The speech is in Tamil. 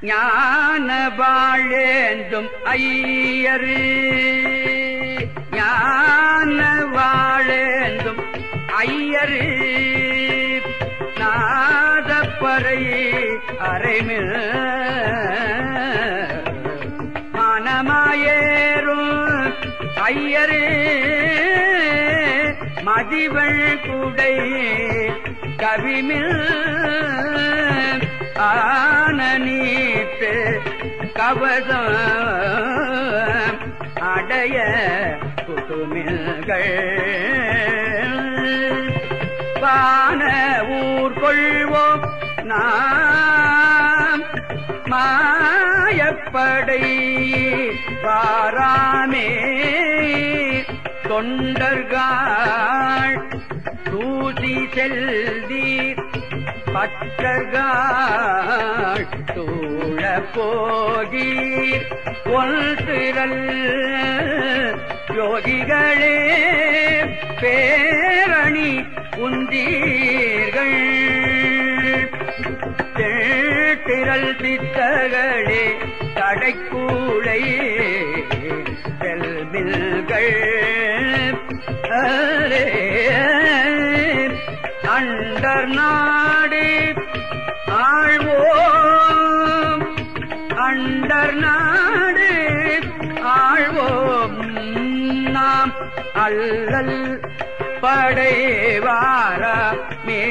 ஞான வாழேந்தும் ஐயரு. ஞான வாழேந்தும் ஐயரு. நாதப்பறை அரைமில் மனமாயேறும் ஐயரு. மதிவள் குடை கவிமில் ஆன நீட்டு கவசம் அடைய குடுமில்கள் பான ஊர் கொள்வோம் நாம். மாயப்படை பாராமே தொண்டர்கள் தூசி செல்தீர் பற்றர்கள் தூள போகீர். ஒன்றிரல் யோகிகளே பேரணி உந்தீர்கள். திரள் சித்தகளே தடைக்கூளை செல்மில்கள். அரே அண்டர் நாடு ஆழ்வோம். அண்டர் நாடு ஆழ்வோம். நாம் அல்லல் படைவாரமே